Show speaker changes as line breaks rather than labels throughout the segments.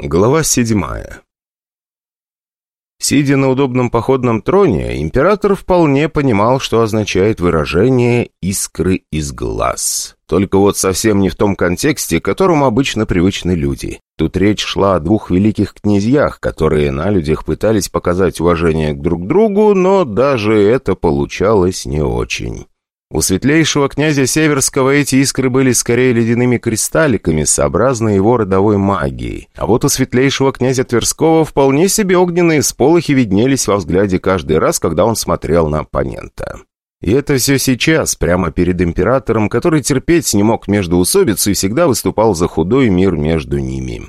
Глава седьмая. Сидя на удобном походном троне, император вполне понимал, что означает выражение «искры из глаз». Только вот совсем не в том контексте, к которому обычно привычны люди. Тут речь шла о двух великих князьях, которые на людях пытались показать уважение к друг другу, но даже это получалось не очень. У светлейшего князя Северского эти искры были скорее ледяными кристалликами, сообразно его родовой магии. А вот у светлейшего князя Тверского вполне себе огненные сполохи виднелись во взгляде каждый раз, когда он смотрел на оппонента. И это все сейчас, прямо перед императором, который терпеть не мог междоусобицу и всегда выступал за худой мир между ними.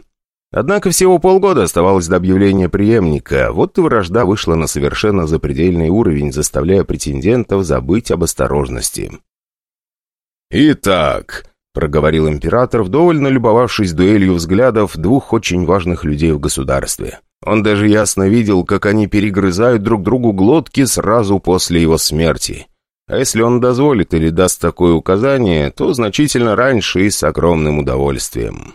Однако всего полгода оставалось до объявления преемника, вот и вражда вышла на совершенно запредельный уровень, заставляя претендентов забыть об осторожности.
«Итак», — проговорил император, вдоволь налюбовавшись дуэлью взглядов двух очень важных людей в государстве. Он даже ясно видел, как они перегрызают друг другу глотки сразу после его смерти. А если он дозволит или даст такое указание, то значительно раньше и с огромным удовольствием.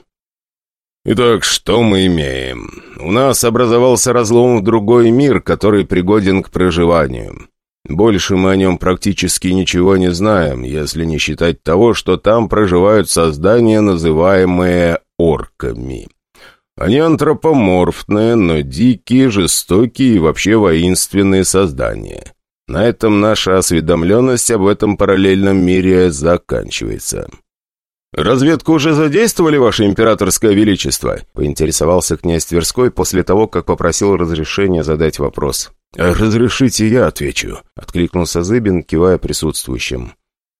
Итак, что мы имеем? У нас образовался разлом в другой мир, который пригоден к проживанию. Больше мы о нем практически ничего не знаем, если не считать того, что там проживают создания, называемые орками. Они антропоморфные, но дикие, жестокие и вообще воинственные создания. На этом наша осведомленность об этом параллельном мире заканчивается. «Разведку уже задействовали, Ваше Императорское Величество?» — поинтересовался князь Тверской после того, как попросил разрешения задать вопрос. «Разрешите, я отвечу», — откликнулся Зыбин, кивая присутствующим.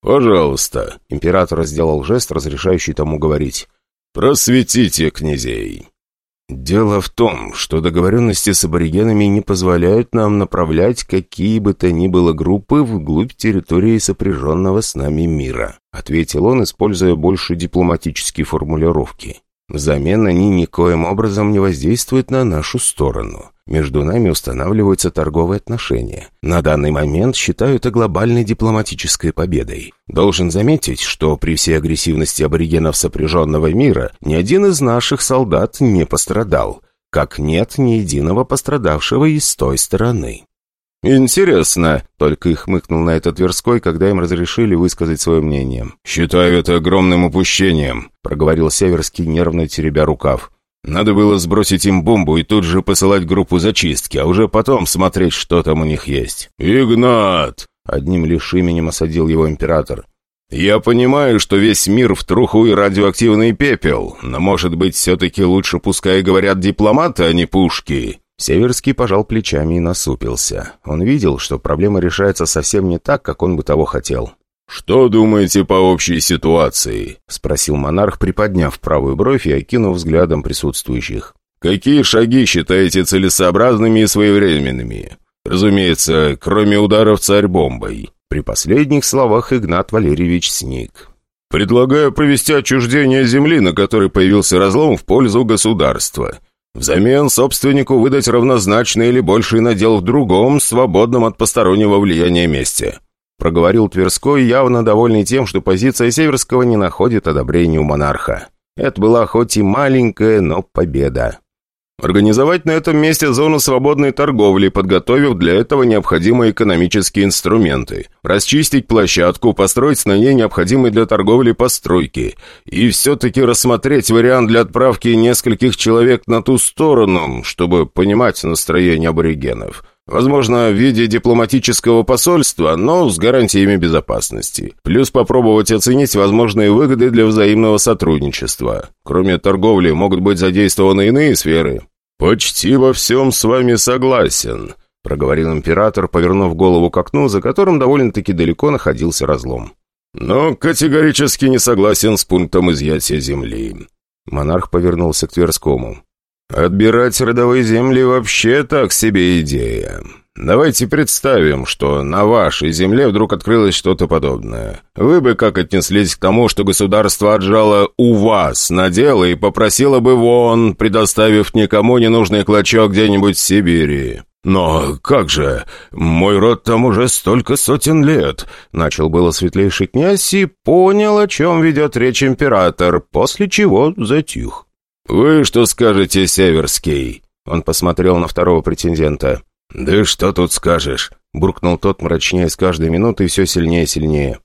«Пожалуйста», — император сделал жест, разрешающий тому говорить. «Просветите князей». «Дело в том, что договоренности с аборигенами не позволяют нам направлять какие бы то ни было группы вглубь территории сопряженного с нами мира», ответил он, используя больше дипломатические формулировки. Взамен они никоим образом не воздействуют на нашу сторону. Между нами устанавливаются торговые отношения. На данный момент считаю это глобальной дипломатической победой. Должен заметить, что при всей агрессивности аборигенов сопряженного мира ни один из наших солдат не пострадал. Как нет ни единого пострадавшего и с той стороны. «Интересно», — только и хмыкнул на это Тверской, когда им разрешили высказать свое мнение. «Считаю это огромным упущением», — проговорил Северский, нервно теребя рукав. «Надо было сбросить им бомбу и тут же посылать группу зачистки, а уже потом смотреть, что там у них есть». «Игнат!» — одним лишь именем осадил его император. «Я понимаю, что весь мир в труху и радиоактивный пепел, но, может быть, все-таки лучше пускай говорят дипломаты, а не пушки». Северский пожал плечами и насупился. Он видел, что проблема решается совсем не так, как он бы того хотел. «Что думаете по общей ситуации?» — спросил монарх, приподняв правую бровь и окинув взглядом присутствующих. «Какие шаги считаете целесообразными и своевременными? Разумеется, кроме ударов царь-бомбой». При последних словах Игнат Валерьевич сник. «Предлагаю провести отчуждение земли, на которой появился разлом в пользу государства. Взамен собственнику выдать равнозначный или больший надел в другом, свободном от постороннего влияния месте. Проговорил Тверской, явно довольный тем, что позиция Северского не находит одобрения у монарха. Это была хоть и маленькая, но победа. Организовать на этом месте зону свободной торговли, подготовив для этого необходимые экономические инструменты. Расчистить площадку, построить на ней необходимые для торговли постройки. И все-таки рассмотреть вариант для отправки нескольких человек на ту сторону, чтобы понимать настроение аборигенов. Возможно, в виде дипломатического посольства, но с гарантиями безопасности. Плюс попробовать оценить возможные выгоды для взаимного сотрудничества. Кроме торговли, могут быть задействованы иные сферы. «Почти во всем с вами согласен», — проговорил император, повернув голову к окну, за которым довольно-таки далеко находился разлом. «Но категорически не согласен с пунктом изъятия земли». Монарх повернулся к Тверскому. «Отбирать родовые земли вообще так себе идея. Давайте представим, что на вашей земле вдруг открылось что-то подобное. Вы бы как отнеслись к тому, что государство отжало у вас на дело и попросило бы вон, предоставив никому ненужный клочок где-нибудь в Сибири?» «Но как же? Мой род там уже столько сотен лет!» Начал было светлейший князь и понял, о чем ведет речь император, после чего затих.
«Вы что скажете, Северский?» Он посмотрел на второго претендента. «Да что тут скажешь?» Буркнул тот, мрачнее с каждой минутой все сильнее и сильнее.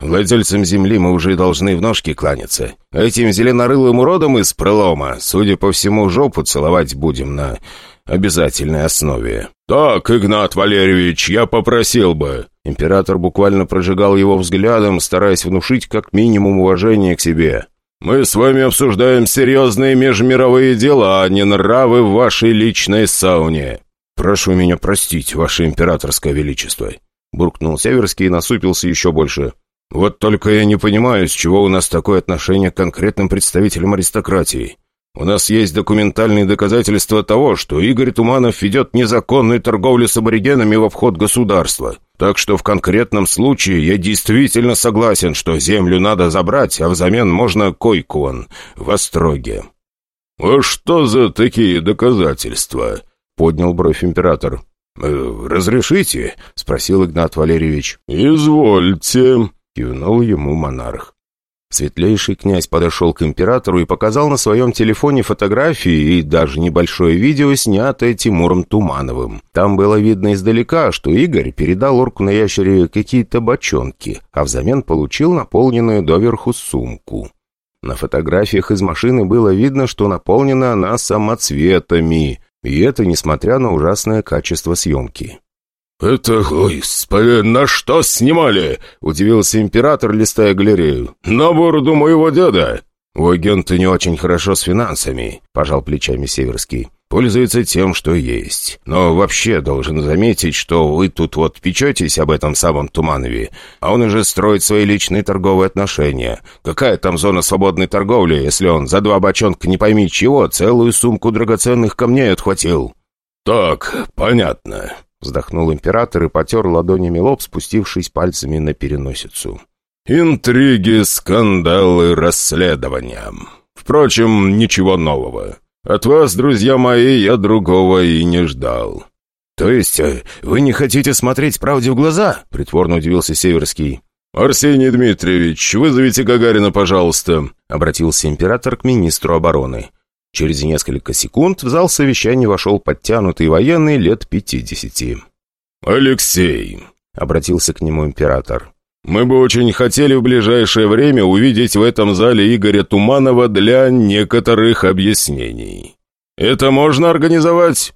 «Владельцам земли мы уже должны в ножки кланяться. Этим зеленорылым уродом из пролома, судя по всему, жопу целовать будем на обязательной основе». «Так, Игнат Валерьевич, я попросил бы». Император буквально прожигал его взглядом, стараясь внушить как минимум уважение к себе. «Мы с вами обсуждаем серьезные межмировые дела, а не нравы в вашей личной сауне». «Прошу меня простить, ваше императорское величество», — буркнул Северский и насупился еще больше. «Вот только я не понимаю, с чего у нас такое отношение к конкретным представителям аристократии. У нас есть документальные доказательства того, что Игорь Туманов ведет незаконную торговлю с аборигенами в обход государства. Так что в конкретном случае я действительно согласен, что землю надо забрать, а взамен можно койку в Остроге». «А что за такие доказательства?» — поднял бровь император. «Э, «Разрешите?» — спросил Игнат Валерьевич. «Извольте», — кивнул ему монарх. Светлейший князь подошел к императору и показал на своем телефоне фотографии и даже небольшое видео, снятое Тимуром Тумановым. Там было видно издалека, что Игорь передал орку на ящере какие-то бочонки, а взамен получил наполненную доверху сумку. На фотографиях из машины было видно, что наполнена она самоцветами, и это несмотря на ужасное качество съемки.
«Это, господи, на что снимали?» — удивился император, листая галерею. «На бороду моего деда!»
«У агента не очень хорошо с финансами», — пожал плечами Северский. «Пользуется тем, что есть. Но вообще должен заметить, что вы тут вот печетесь об этом самом Туманове, а он уже строит свои личные торговые отношения. Какая там зона свободной торговли, если он за два бочонка не пойми чего целую сумку драгоценных камней отхватил?»
«Так, понятно»,
Вздохнул император и потер ладонями лоб, спустившись пальцами на переносицу.
«Интриги, скандалы, расследования. Впрочем, ничего нового. От вас, друзья мои, я другого и не ждал».
«То есть э, вы не хотите смотреть правде в глаза?» — притворно удивился Северский.
«Арсений Дмитриевич, вызовите Гагарина, пожалуйста», —
обратился император к министру обороны. Через несколько секунд в зал совещания вошел подтянутый военный лет пятидесяти.
«Алексей», —
обратился к нему император, —
«мы бы очень хотели в ближайшее время увидеть в этом зале Игоря Туманова для некоторых объяснений. Это можно организовать?»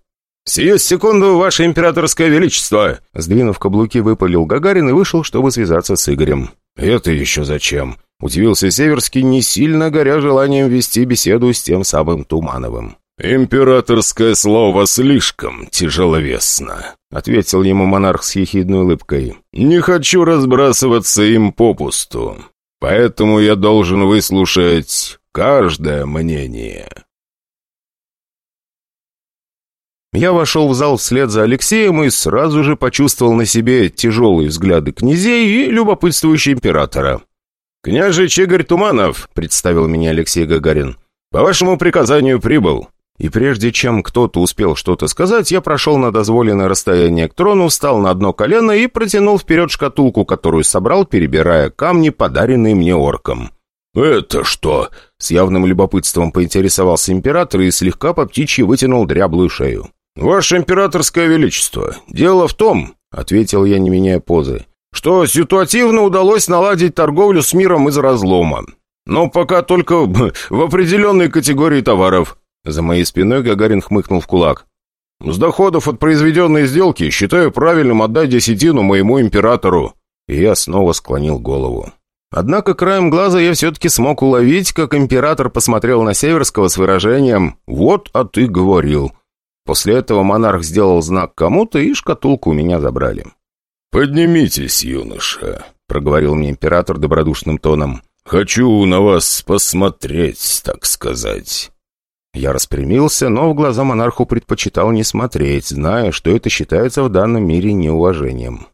«Сию секунду, ваше императорское величество!» Сдвинув каблуки, выпалил Гагарин и вышел, чтобы связаться с Игорем.
«Это еще зачем?»
Удивился Северский, не сильно горя желанием вести беседу с тем самым Тумановым.
«Императорское слово слишком тяжеловесно», — ответил ему монарх с ехидной улыбкой. «Не хочу разбрасываться им попусту, поэтому я должен выслушать каждое мнение».
Я вошел в зал вслед за Алексеем и сразу же почувствовал на себе тяжелые взгляды князей и любопытствующего императора.
«Княжич Игорь Туманов», — представил меня Алексей Гагарин, — «по вашему приказанию прибыл».
И прежде чем кто-то успел что-то сказать, я прошел на дозволенное расстояние к трону, встал на одно колено и протянул вперед шкатулку, которую собрал, перебирая камни, подаренные мне орком.
«Это что?»
— с явным любопытством поинтересовался император и слегка по птичьи вытянул дряблую шею.
«Ваше императорское величество, дело в том», — ответил я, не меняя позы, что ситуативно удалось наладить торговлю с миром из разлома. Но пока только в определенной категории товаров.
За моей спиной Гагарин хмыкнул в кулак.
«С доходов от произведенной сделки считаю правильным отдать десятину моему императору».
И я снова склонил голову. Однако краем глаза я все-таки смог уловить, как император посмотрел на Северского с выражением «Вот, а ты говорил». После этого монарх сделал знак кому-то, и шкатулку у меня забрали.
«Поднимитесь, юноша», — проговорил мне император добродушным тоном. «Хочу на вас посмотреть, так сказать».
Я распрямился, но в глаза монарху предпочитал не смотреть, зная, что это считается в данном мире неуважением.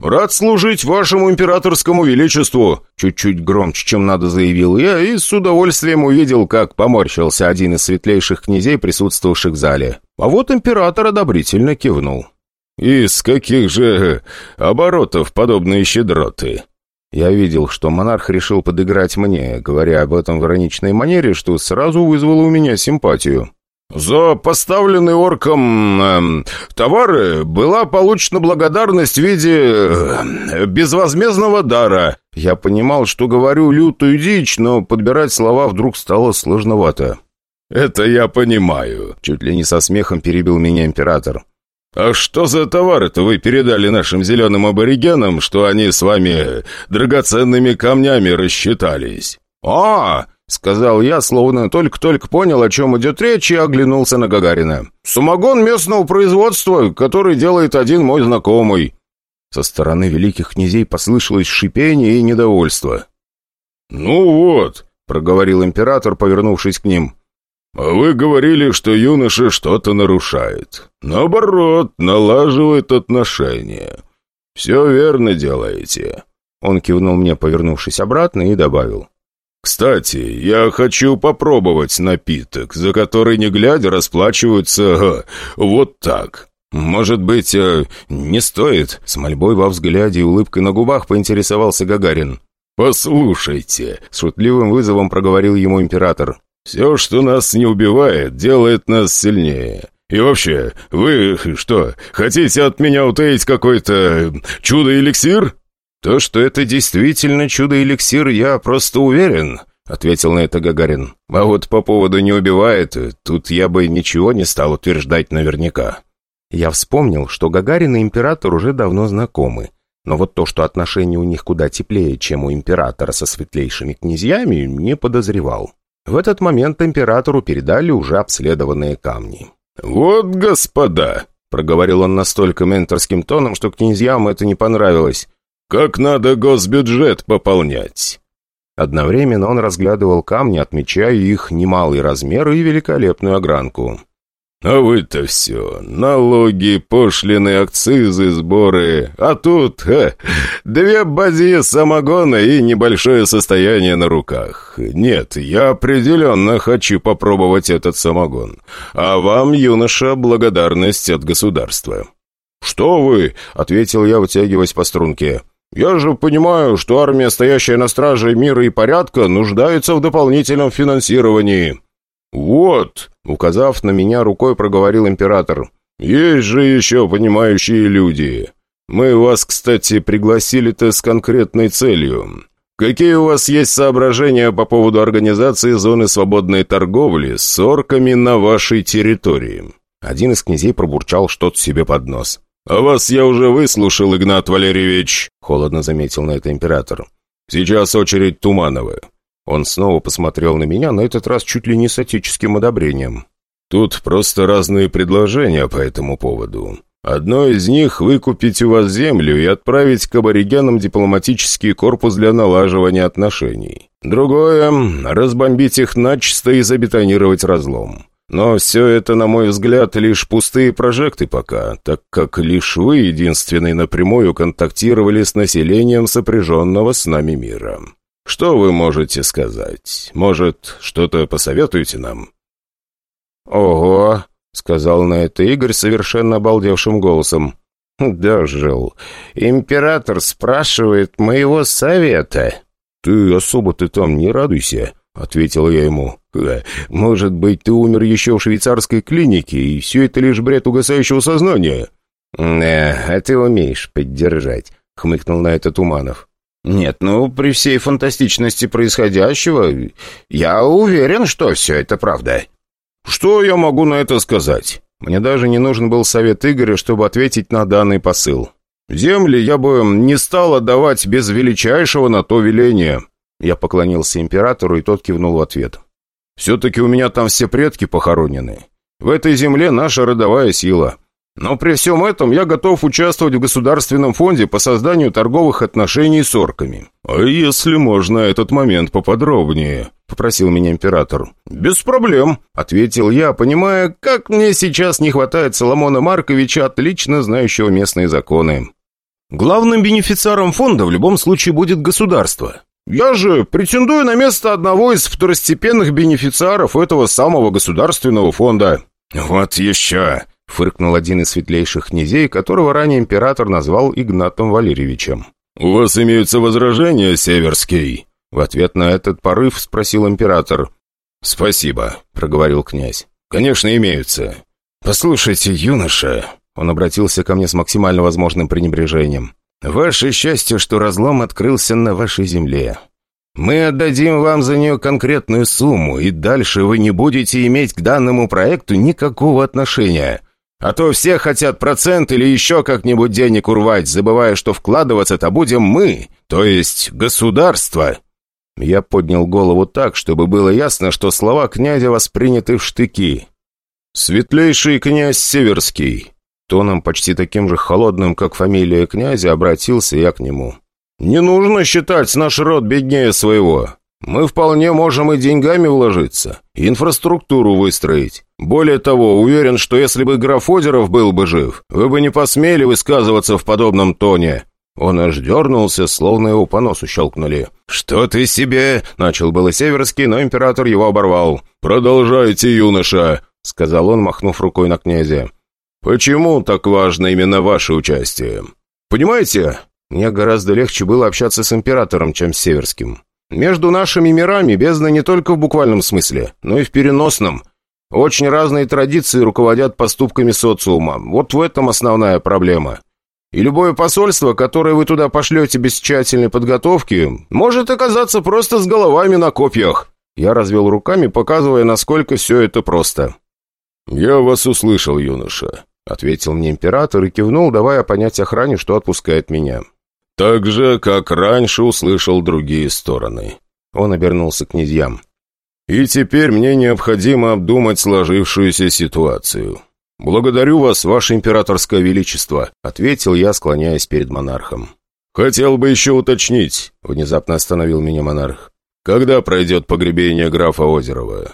«Рад служить вашему императорскому величеству!» Чуть-чуть громче, чем надо, заявил я, и с удовольствием увидел, как поморщился один из светлейших князей, присутствовавших в зале. А вот император одобрительно кивнул. «Из каких же оборотов подобные щедроты?» Я видел, что монарх решил подыграть мне, говоря об этом в ироничной манере, что сразу вызвало у меня симпатию.
«За поставленный орком э, товары была получена благодарность в виде э, безвозмездного дара». Я понимал, что говорю лютую дичь, но подбирать слова вдруг стало сложновато. «Это я понимаю», — чуть ли не со смехом перебил меня император. «А что за товары-то вы передали нашим зеленым аборигенам, что они с вами драгоценными камнями рассчитались?» «А, — сказал я, словно только-только понял, о чем идет речь, и оглянулся на Гагарина. «Самогон местного производства, который делает один мой знакомый». Со стороны великих князей послышалось шипение и недовольство. «Ну вот», — проговорил император, повернувшись к ним. «А вы говорили, что юноша что-то нарушает. Наоборот, налаживает отношения. Все верно делаете». Он кивнул мне, повернувшись обратно, и добавил. «Кстати, я хочу попробовать напиток, за который, не глядя, расплачиваются вот так. Может быть, э, не стоит?» С мольбой во взгляде и улыбкой на губах поинтересовался Гагарин. «Послушайте», — с шутливым вызовом проговорил ему император. «Все, что нас не убивает, делает нас сильнее. И вообще, вы что, хотите от меня утаить какой-то чудо-эликсир?» «То, что это действительно чудо-эликсир, я просто уверен», — ответил на это Гагарин. «А вот по поводу «не убивает», тут я бы ничего не стал утверждать наверняка». Я вспомнил, что Гагарин и император уже давно знакомы. Но вот то, что отношения у них куда теплее, чем у императора со светлейшими князьями, не подозревал. В этот момент императору передали уже обследованные камни. «Вот, господа!» — проговорил он настолько менторским тоном, что князьям это не понравилось. Как надо госбюджет пополнять?» Одновременно он разглядывал камни, отмечая их немалый размер и великолепную огранку. «А вы-то все, налоги, пошлины, акцизы, сборы, а тут, ха, две бадьи самогона и небольшое состояние на руках. Нет, я определенно хочу попробовать этот самогон. А вам, юноша, благодарность от государства». «Что вы?» — ответил я, вытягиваясь по струнке. Я же понимаю, что армия, стоящая на страже мира и порядка, нуждается в дополнительном финансировании». «Вот», — указав на меня рукой, проговорил император, «есть же еще понимающие люди. Мы вас, кстати, пригласили-то с конкретной целью. Какие у вас есть соображения по поводу организации зоны свободной торговли с орками на вашей территории?» Один из князей пробурчал что-то себе под нос. «А вас я уже выслушал, Игнат Валерьевич», — холодно заметил на это император. «Сейчас очередь Туманова». Он снова посмотрел на меня, на этот раз чуть ли не с отеческим одобрением. «Тут просто разные предложения по этому поводу. Одно из них — выкупить у вас землю и отправить к аборигенам дипломатический корпус для налаживания отношений. Другое — разбомбить их начисто и забетонировать разлом. Но все это, на мой взгляд, лишь пустые прожекты пока, так как лишь вы единственный напрямую контактировали с населением сопряженного с нами мира. Что вы можете сказать? Может, что-то посоветуете нам?» «Ого!» — сказал на это Игорь совершенно обалдевшим голосом. «Дожил. Император спрашивает моего совета». «Ты особо-то там не радуйся», — ответил я ему. «Может быть, ты умер еще в швейцарской клинике, и все это лишь бред угасающего сознания?» «Э, а ты умеешь поддержать», — хмыкнул на это Туманов. «Нет, ну, при всей фантастичности происходящего, я уверен, что все это правда». «Что я могу на это сказать?» Мне даже не нужен был совет Игоря, чтобы ответить на данный посыл. «Земли я бы не стал отдавать без величайшего на то веления». Я поклонился императору, и тот кивнул в ответ. Все-таки у меня там все предки похоронены. В этой земле наша родовая сила. Но при всем этом я готов участвовать в государственном фонде по созданию торговых отношений с орками. А если можно этот момент поподробнее?» — попросил меня император. «Без проблем», — ответил я, понимая, как мне сейчас не хватает Соломона Марковича, отлично знающего местные законы. Главным бенефициаром фонда в любом случае будет государство. Я же претендую на место одного из второстепенных бенефициаров этого самого государственного фонда». «Вот еще!» — фыркнул один из светлейших князей, которого ранее император назвал Игнатом Валерьевичем.
«У вас имеются возражения, Северский?» В ответ на этот порыв спросил император. «Спасибо», — проговорил князь. «Конечно, имеются. Послушайте, юноша...» Он обратился ко мне с максимально возможным пренебрежением. «Ваше счастье, что разлом открылся на вашей земле. Мы отдадим вам за нее конкретную сумму, и дальше вы не будете иметь к данному проекту никакого отношения. А то все хотят процент или еще как-нибудь денег урвать, забывая, что вкладываться-то будем мы, то есть государство». Я поднял голову так, чтобы было ясно, что слова князя восприняты в штыки. «Светлейший князь Северский!» Тоном почти таким же холодным, как фамилия князя, обратился я к нему. «Не нужно считать наш род беднее своего. Мы вполне можем и деньгами вложиться, и инфраструктуру выстроить. Более того, уверен, что если бы граф Озеров был бы жив, вы бы не посмели высказываться в подобном тоне». Он аж дернулся, словно его по носу щелкнули. «Что ты себе?» — начал было Северский, но император его оборвал. «Продолжайте, юноша!» — сказал он, махнув рукой на князя. «Почему так важно именно ваше участие?» «Понимаете, мне гораздо легче было общаться с императором, чем с Северским. Между нашими мирами бездна не только в буквальном смысле, но и в переносном. Очень разные традиции руководят поступками социума. Вот в этом основная проблема. И любое посольство, которое вы туда пошлете без тщательной подготовки, может оказаться просто с головами на копьях. Я развел руками, показывая, насколько все это просто. «Я вас услышал, юноша», — ответил мне император и кивнул, давая понять охране, что отпускает меня. «Так же, как раньше услышал другие стороны». Он обернулся к князьям. «И теперь мне необходимо обдумать сложившуюся ситуацию. Благодарю вас, ваше императорское величество», — ответил я, склоняясь перед монархом. «Хотел бы еще уточнить», — внезапно остановил меня монарх. «Когда пройдет погребение графа Озерова?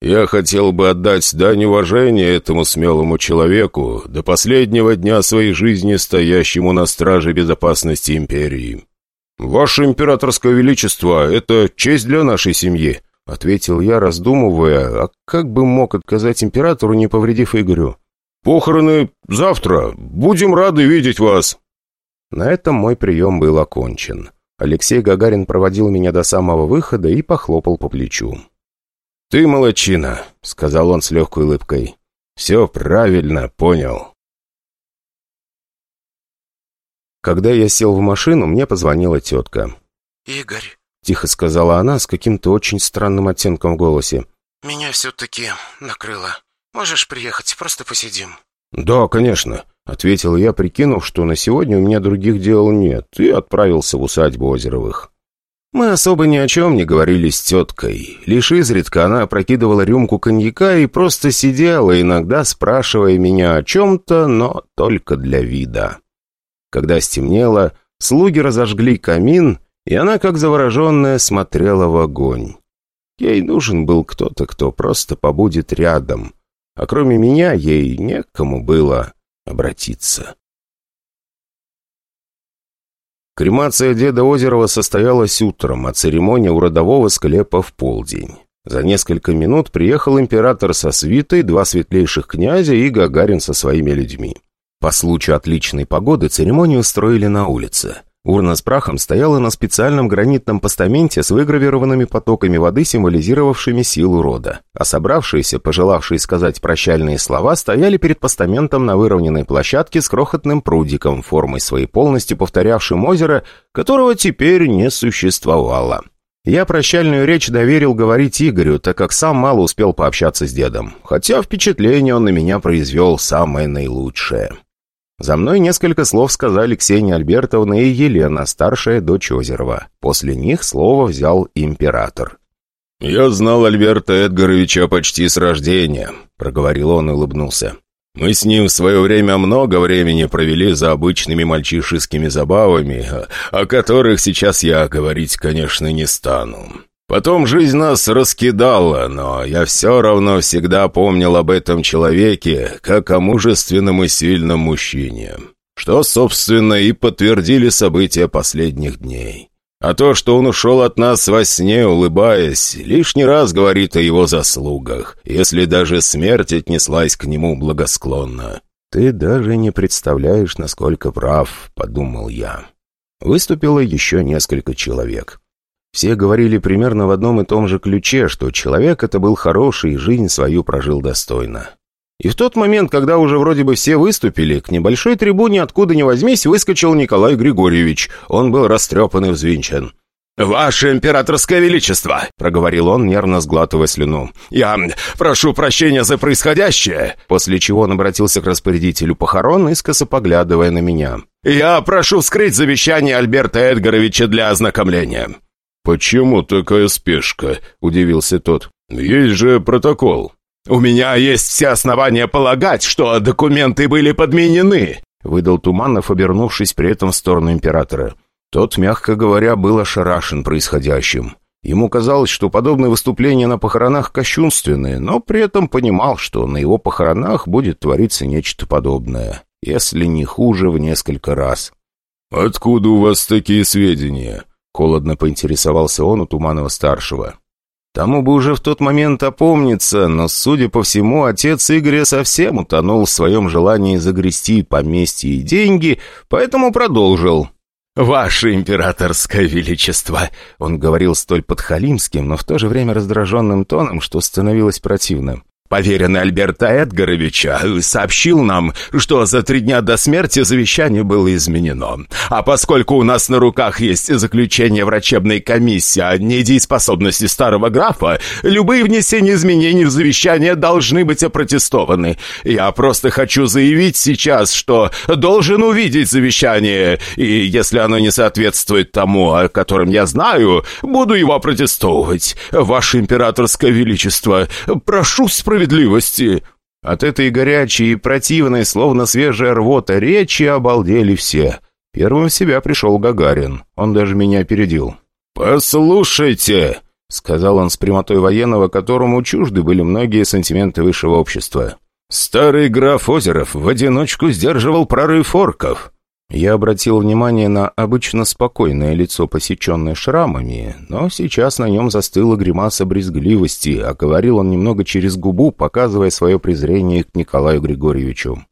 Я хотел бы отдать дань уважения этому смелому человеку, до последнего дня своей жизни стоящему на страже безопасности империи. «Ваше императорское величество, это честь для нашей семьи», — ответил я, раздумывая, а как бы мог отказать императору, не повредив Игорю. «Похороны завтра. Будем рады видеть вас». На этом мой прием был окончен. Алексей Гагарин проводил меня до самого выхода и похлопал по плечу. «Ты молодчина», — сказал он с легкой улыбкой. «Все правильно понял». Когда я сел в машину, мне позвонила тетка.
«Игорь», —
тихо сказала она с каким-то очень странным оттенком в голосе.
«Меня все-таки накрыло. Можешь приехать, просто посидим».
«Да, конечно», — ответил я, прикинув, что на сегодня у меня других дел нет, и отправился в усадьбу Озеровых. Мы особо ни о чем не говорили с теткой. Лишь изредка она опрокидывала рюмку коньяка и просто сидела, иногда спрашивая меня о чем-то, но только для вида. Когда стемнело, слуги разожгли камин, и она, как завороженная, смотрела в огонь. Ей нужен был кто-то, кто просто побудет рядом, а кроме меня ей некому было обратиться. Кремация деда Озерова состоялась утром, а церемония у родового склепа в полдень. За несколько минут приехал император со свитой, два светлейших князя и Гагарин со своими людьми. По случаю отличной погоды церемонию устроили на улице. Урна с прахом стояла на специальном гранитном постаменте с выгравированными потоками воды, символизировавшими силу рода. А собравшиеся, пожелавшие сказать прощальные слова, стояли перед постаментом на выровненной площадке с крохотным прудиком, формой своей полностью повторявшим озеро, которого теперь не существовало. Я прощальную речь доверил говорить Игорю, так как сам мало успел пообщаться с дедом. Хотя впечатление он на меня произвел самое наилучшее. За мной несколько слов сказали Ксения Альбертовна и Елена, старшая дочь Озерова. После них слово взял император. «Я знал Альберта Эдгаровича почти с рождения», — проговорил он и улыбнулся. «Мы с ним в свое время много времени провели за обычными мальчишескими забавами, о которых сейчас я говорить, конечно, не стану. Потом жизнь нас раскидала, но я все равно всегда помнил об этом человеке, как о мужественном и сильном мужчине. Что, собственно, и подтвердили события последних дней. А то, что он ушел от нас во сне, улыбаясь, лишний раз говорит о его заслугах, если даже смерть отнеслась к нему благосклонно. «Ты даже не представляешь, насколько прав», — подумал я.
Выступило еще несколько человек. Все говорили примерно в одном и том же ключе, что человек это был хороший и жизнь свою прожил достойно. И в тот момент, когда уже вроде бы все выступили, к небольшой трибуне откуда ни возьмись выскочил Николай Григорьевич. Он был растрепан и взвинчен. «Ваше императорское величество!» — проговорил он, нервно сглатывая слюну. «Я прошу прощения за происходящее!» После чего он обратился к распорядителю похорон, искоса поглядывая на меня. «Я прошу вскрыть завещание Альберта Эдгаровича для ознакомления».
«Почему такая спешка?» — удивился тот. «Есть же протокол».
«У меня есть все основания полагать, что документы были подменены», — выдал Туманов, обернувшись при этом в сторону императора. Тот, мягко говоря, был ошарашен происходящим. Ему казалось, что подобные выступления на похоронах кощунственные, но при этом понимал, что на его похоронах будет твориться нечто подобное, если не хуже в несколько раз.
«Откуда у вас такие сведения?» — холодно поинтересовался он у Туманова-старшего.
Тому бы уже в тот момент опомниться, но, судя по всему, отец Игоря совсем утонул в своем желании загрести поместье и деньги, поэтому продолжил. «Ваше императорское величество!» Он говорил столь подхалимским, но в то же время раздраженным тоном, что становилось противно. Поверенный Альберта Эдгаровича сообщил нам, что за три дня до смерти завещание было изменено. А поскольку у нас на руках есть заключение врачебной комиссии о недееспособности старого графа, любые внесения изменений в завещание должны быть опротестованы. Я просто хочу заявить сейчас, что должен увидеть завещание, и если оно не соответствует тому, о котором я знаю, буду его опротестовывать. Ваше императорское величество, прошу справедливости справедливости!» От этой горячей и противной, словно свежая рвота речи, обалдели все. Первым в себя пришел Гагарин. Он даже меня опередил. «Послушайте!» — сказал он с прямотой военного, которому чужды были многие сантименты высшего общества. «Старый граф Озеров в одиночку сдерживал прорыв орков. Я обратил внимание на обычно спокойное лицо, посеченное шрамами, но сейчас на нем застыла гримаса брезгливости, а говорил он немного через губу, показывая свое презрение к Николаю Григорьевичу.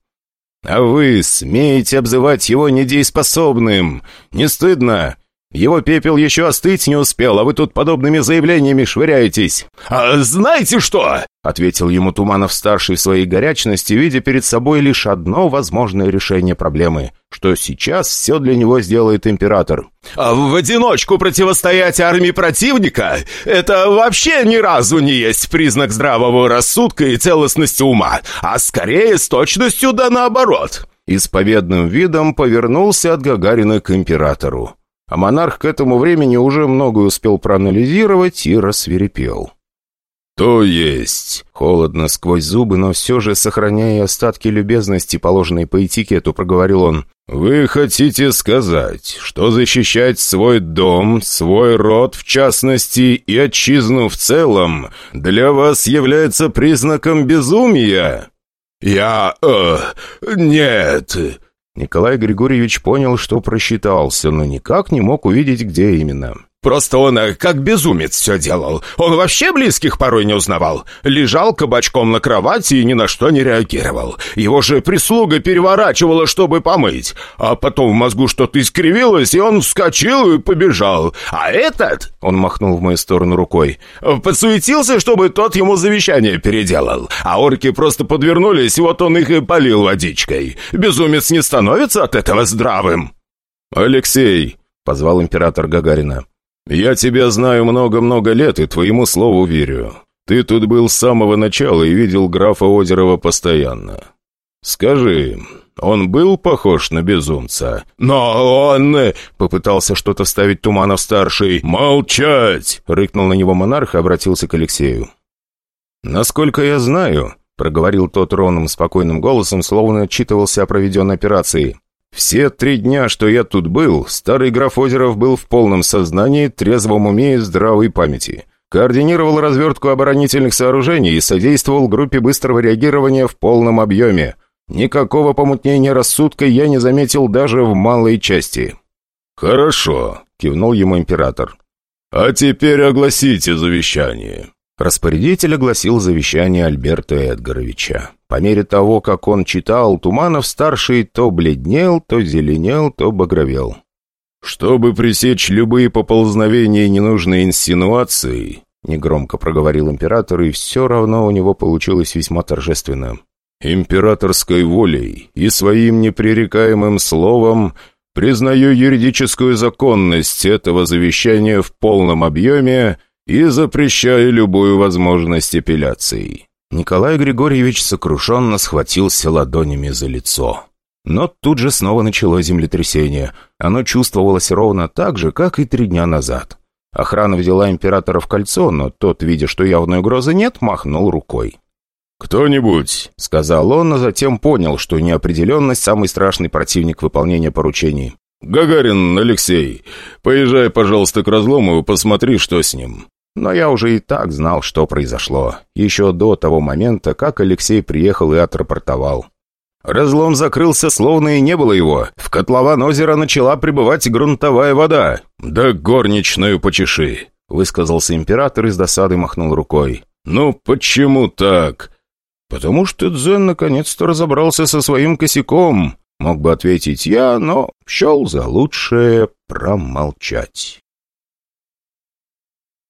«А вы смеете обзывать его недееспособным? Не стыдно? Его пепел еще остыть не успел, а вы тут подобными заявлениями швыряетесь. «А знаете что?» — ответил ему Туманов-старший в своей горячности, видя перед собой лишь одно возможное решение проблемы, что сейчас все для него сделает император. «А в одиночку противостоять армии противника — это вообще ни разу не есть признак здравого рассудка и целостности ума, а скорее с точностью да наоборот». И с победным видом повернулся от Гагарина к императору. А монарх к этому времени уже многое успел проанализировать и рассверепел.
«То есть...» — холодно сквозь зубы, но все же, сохраняя остатки любезности, положенной по этикету, проговорил он. «Вы хотите сказать, что защищать свой дом, свой род в частности и отчизну в целом для вас является признаком безумия?» «Я... э... нет...»
Николай Григорьевич понял, что просчитался, но никак не мог увидеть, где именно.
Просто он э, как безумец все делал. Он вообще близких порой не узнавал. Лежал кабачком на кровати и ни на что не реагировал. Его же прислуга переворачивала, чтобы помыть. А потом в мозгу что-то искривилось, и он вскочил и побежал. А этот, он махнул в мою сторону рукой, подсуетился, чтобы тот ему завещание переделал. А орки просто подвернулись, и вот он их и полил водичкой. Безумец не становится от этого здравым.
«Алексей», — позвал император Гагарина, — «Я тебя знаю много-много лет и твоему слову верю. Ты тут был с самого начала и видел графа Озерова постоянно. Скажи, он был похож на безумца?»
«Но он...» — попытался что-то вставить Туманов-старший.
«Молчать!» — рыкнул на него монарх и обратился к Алексею.
«Насколько я знаю...» — проговорил тот ровным, спокойным голосом, словно отчитывался о проведенной операции. Все три дня, что я тут был, старый граф Озеров был в полном сознании, трезвом уме и здравой памяти. Координировал развертку оборонительных сооружений и содействовал группе быстрого реагирования в полном объеме. Никакого помутнения рассудка я не заметил даже в малой части.
«Хорошо», — кивнул ему император. «А теперь огласите завещание».
Распорядитель огласил завещание Альберта Эдгаровича. По мере того, как он читал, Туманов-старший то бледнел, то зеленел, то багровел. «Чтобы пресечь любые поползновения ненужной инсинуации», негромко проговорил император, и все равно у него получилось весьма торжественно. «Императорской волей и своим непререкаемым словом признаю юридическую законность этого завещания в полном объеме и запрещаю любую возможность апелляции». Николай Григорьевич сокрушенно схватился ладонями за лицо. Но тут же снова началось землетрясение. Оно чувствовалось ровно так же, как и три дня назад. Охрана взяла императора в кольцо, но тот, видя, что явной угрозы нет, махнул рукой.
«Кто-нибудь», — сказал он, а затем понял, что неопределенность — самый страшный противник выполнения поручений.
«Гагарин, Алексей, поезжай, пожалуйста, к разлому и посмотри, что с ним».
Но я уже и так знал, что произошло. Еще до того момента, как Алексей приехал и отрапортовал. Разлом закрылся, словно и не было его. В котлован озера начала прибывать грунтовая вода.
«Да горничную почеши», — высказался император и с досады махнул рукой. «Ну почему так?»
«Потому что Дзен наконец-то разобрался со своим косяком», — мог бы ответить я, но счел за лучшее промолчать.